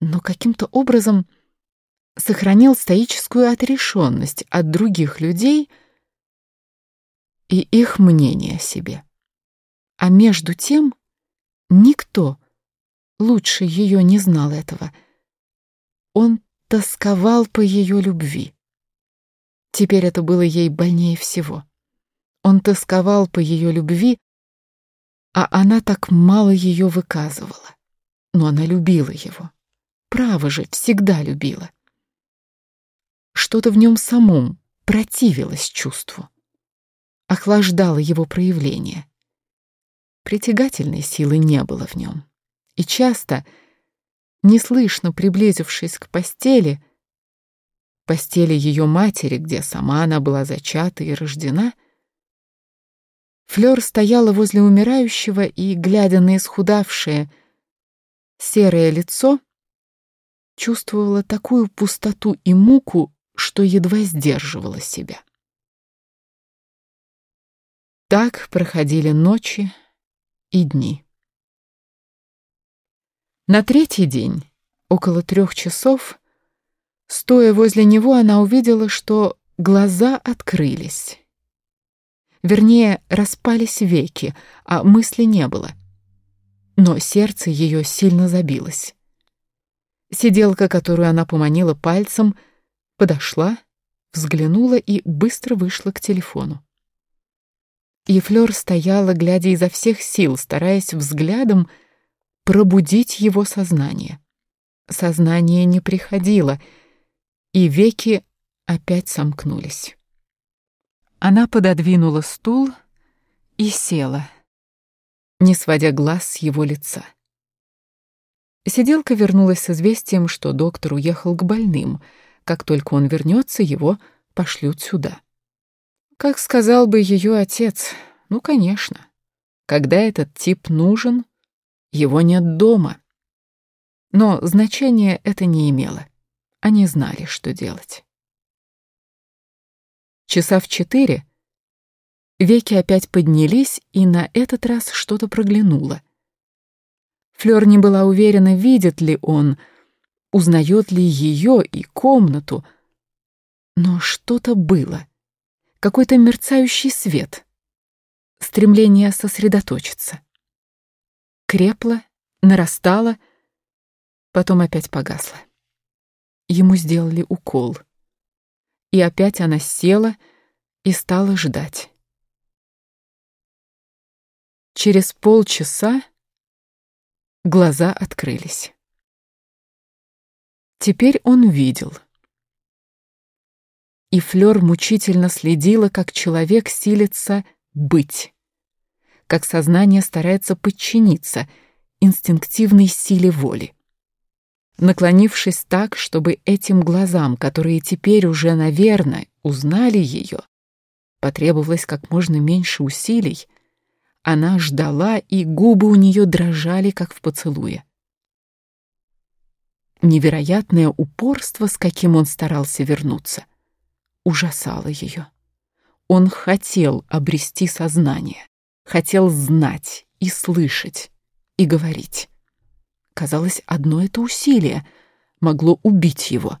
но каким-то образом сохранил стоическую отрешенность от других людей и их мнение о себе. А между тем никто лучше ее не знал этого. Он тосковал по ее любви. Теперь это было ей больнее всего. Он тосковал по ее любви, а она так мало ее выказывала. Но она любила его. Право же, всегда любила. Что-то в нем самом противилось чувству. Охлаждало его проявление. Притягательной силы не было в нем. И часто, неслышно приблизившись к постели, постели ее матери, где сама она была зачата и рождена, Флёр стояла возле умирающего и, глядя на исхудавшее серое лицо, чувствовала такую пустоту и муку, что едва сдерживала себя. Так проходили ночи и дни. На третий день, около трех часов, стоя возле него, она увидела, что глаза открылись. Вернее, распались веки, а мысли не было. Но сердце ее сильно забилось. Сиделка, которую она поманила пальцем, подошла, взглянула и быстро вышла к телефону. И Флёр стояла, глядя изо всех сил, стараясь взглядом пробудить его сознание. Сознание не приходило, и веки опять сомкнулись. Она пододвинула стул и села, не сводя глаз с его лица. Сиделка вернулась с известием, что доктор уехал к больным. Как только он вернется, его пошлют сюда. Как сказал бы ее отец, ну, конечно, когда этот тип нужен, его нет дома. Но значения это не имело. Они знали, что делать. Часа в четыре веки опять поднялись, и на этот раз что-то проглянуло. Флёр не была уверена, видит ли он, узнает ли ее и комнату, но что-то было, какой-то мерцающий свет, стремление сосредоточиться. Крепло, нарастало, потом опять погасло. Ему сделали укол. И опять она села и стала ждать. Через полчаса Глаза открылись. Теперь он видел. И Флёр мучительно следила, как человек силится быть, как сознание старается подчиниться инстинктивной силе воли. Наклонившись так, чтобы этим глазам, которые теперь уже, наверное, узнали ее, потребовалось как можно меньше усилий, она ждала, и губы у нее дрожали, как в поцелуе. Невероятное упорство, с каким он старался вернуться, ужасало ее. Он хотел обрести сознание, хотел знать и слышать, и говорить. Казалось, одно это усилие могло убить его.